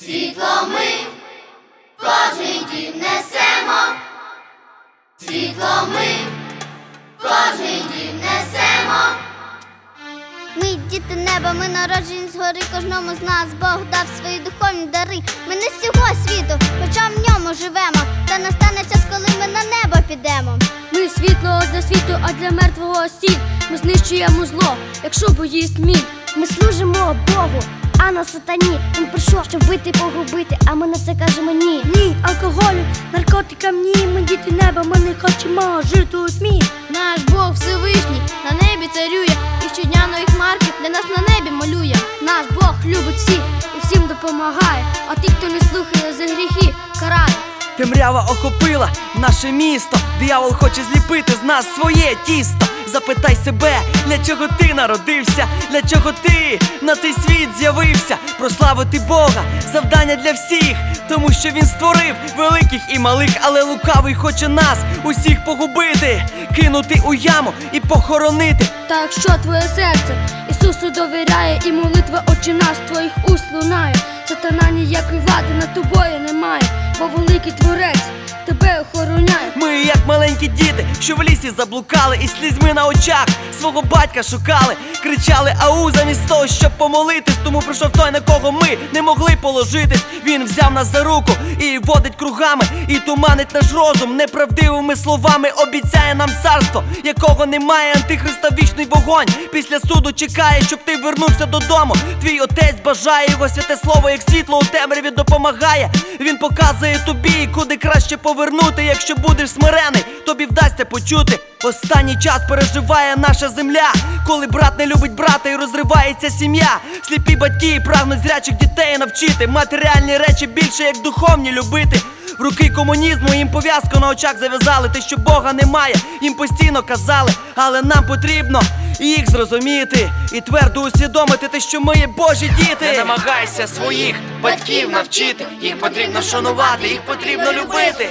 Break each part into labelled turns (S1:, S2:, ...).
S1: Світло ми в кожний дім несемо, світло ми в кожний дім несемо.
S2: Ми діти неба, ми народжені згори кожному з нас. Бог дав свої духовні дари. Ми не з цього світу, хоча в ньому живемо. Та настане час, коли ми на небо підемо.
S3: Ми світло для світу, а для мертвого стіль. Ми знищуємо зло, якщо боїсть міль. Ми служимо Богу, а на сатані. Він прийшов, щоб вийти погубити, а ми на це кажемо ні. Ні, алкоголю, наркотикам, ні. Ми діти неба, ми не хочемо жити у тьмі. Наш Бог Всевишній на небі царює, і щодня нові хмарки для нас на небі малює. Наш Бог любить всіх і всім допомагає. А ті, хто не слухає за гріхи, карає.
S4: Темрява охопила наше місто. Диявол хоче зліпити з нас своє тісто. Запитай себе, для чого ти народився, для чого ти на цей світ з'явився. Прославити Бога, завдання для всіх, тому що він створив великих і малих, але лукавий хоче нас усіх погубити, кинути у яму і похоронити.
S3: Та якщо твоє серце? Ісусу довіряє, і молитва очі нас твоїх уст лунає, сатана ніякої влади над тобою немає, бо великий творець тебе охороняє.
S4: Ми, як маленькі діти, що в лісі заблукали і слізьми на очах свого батька шукали, кричали ау замість того, щоб помолитись. Тому прийшов той, на кого ми не могли положитись. Він взяв нас за руку і водить кругами, і туманить наш розум неправдивими словами. Обіцяє нам царство, якого немає. Антихриста вічний вогонь. Після суду чекає, щоб ти вернувся додому. Твій отець бажає його святе слово, як світло у темряві допомагає. Він показує тобі, куди краще повернути. Якщо будеш смирений, тобі вдасться почути. Останній час переживає наша земля, коли брат не любить брата і розривається сім'я. Сліпі батьки прагнуть зрячих дітей навчити. Матеріальні речі більше як духовні любити. В руки комунізму їм пов'язку на очах зав'язали. Те, що Бога немає, їм постійно казали, але нам потрібно їх зрозуміти і твердо усвідомити те, що ми є Божі діти. Не намагайся своїх батьків навчити. Їх потрібно шанувати, їх потрібно любити.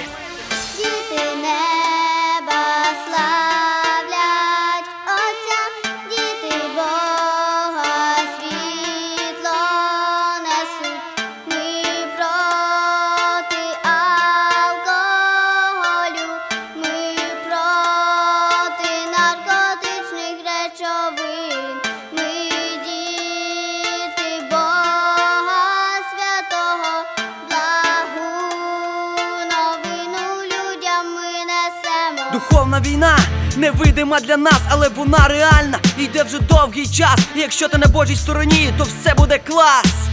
S4: Духовна війна невидима для нас, але вона реальна. Йде вже довгий час. І якщо ти на Божій стороні, то все буде клас.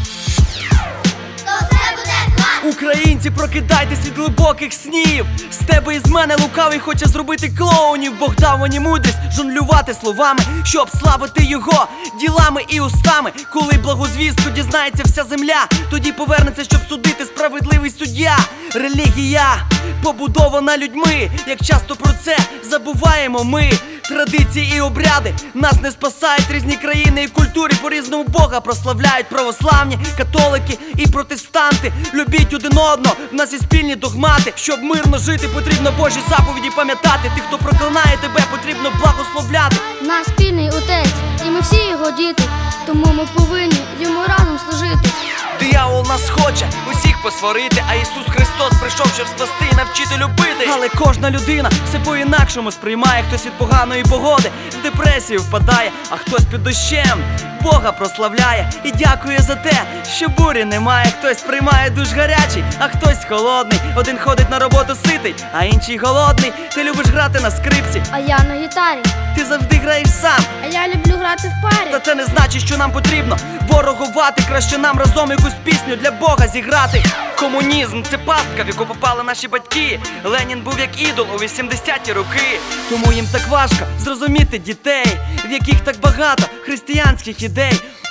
S4: Українці, прокидайтесь від глибоких снів. З тебе і з мене лукавий хоче зробити клоунів. Бог дав мені мудрість жонглювати словами, щоб славити його ділами і устами. Коли благозвістку дізнається вся земля, тоді повернеться, щоб судити справедливий суддя. Релігія побудована людьми. Як часто про це забуваємо ми. Традиції і обряди нас не спасають різні країни і культури по різному Бога прославляють православні, католики і протестанти. Любіть один одного, в нас є спільні догмати. Щоб мирно жити, потрібно Божі заповіді пам'ятати. Тих, хто проклинає тебе, потрібно благословляти.
S3: Наш спільний отець, і ми всі його діти, тому ми повинні йому разом служити.
S4: Диявол нас хоче усіх посварити, а Ісус Христос прийшов, щоб спасти і навчити любити. Але кожна людина все по-інакшому сприймає. Хтось від поганої погоди в депресію впадає, а хтось під дощем Бога прославляє і дякує за те, що бурі немає. Хтось приймає душ гарячий, а хтось холодний. Один ходить на роботу ситий, а інший голодний. Ти любиш грати на скрипці,
S3: А я на гітарі,
S4: ти завжди граєш сам.
S3: а я люблю грати в парі.
S4: Та це не значить, що нам потрібно ворогувати. Краще нам разом якусь пісню для Бога зіграти. Комунізм це пастка, в яку попали наші батьки. Ленін був як ідол у 80-ті роки. Тому їм так важко зрозуміти дітей, в яких так багато християнських ідей.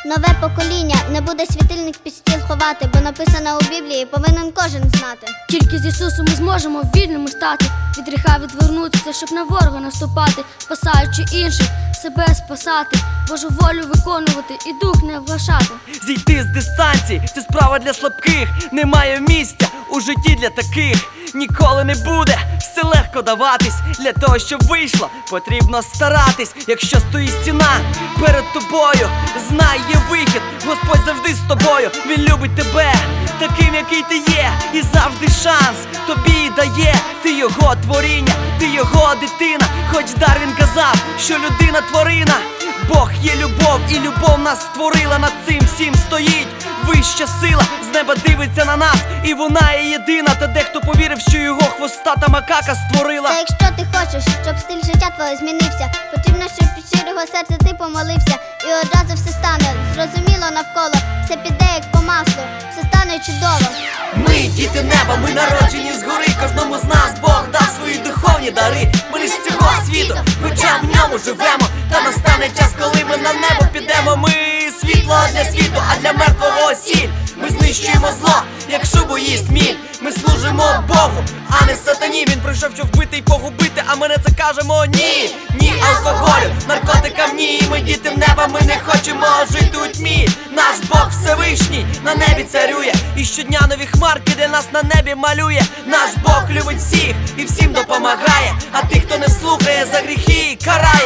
S2: Нове покоління не буде світильник під стіл ховати, бо написано у Біблії повинен кожен знати.
S3: Тільки з Ісусом ми зможемо вільними стати, від гріха відвернутися, щоб на ворога наступати, спасаючи інших, себе спасати, Божу волю виконувати і дух не вглашати.
S4: Зійти з дистанції це справа для слабких. Немає місця у житті для таких. Ніколи не буде все легко даватись. Для того, щоб вийшло, потрібно старатись. Якщо стоїть стіна перед тобою, знай є вихід. Господь завжди з тобою. Він любить тебе. Таким, який ти є, і завжди шанс тобі дає. Ти його творіння, ти його дитина. Хоч Дарвін казав, що людина тварина. Бог є любов, і любов нас створила. Над цим всім стоїть вища сила. З неба дивиться на нас, і вона є єдина. Та дехто повірив, що його хвостата макака створила.
S2: Та якщо ти хочеш, щоб стиль життя твого змінився, потрібно, щоб від щирого серця ти помолився, і одразу все стане зрозуміло навколо, все піде як по маслу, все стане чудово.
S4: Ми діти неба, ми народжені згори. Кожному з нас Бог дав свої духовні дари. Ми не з цього світу, хоча в ньому живемо. Та настане час, коли ми на небо підемо. Ми світло для світу, а для мертвого сіль. Ми знищуємо зло, як боїсть їсть міль. Служимо Богу, а не сатані. Він прийшов, щоб вбити і погубити, а ми на це кажемо ні. Ні алкоголю, наркотикам ні. Ми діти в неба, ми не хочемо жити у тьмі. Наш Бог Всевишній на небі царює. І щодня нові хмарки для нас на небі малює. Наш Бог любить всіх і всім допомагає. А тих, хто не слухає за гріхи, карає.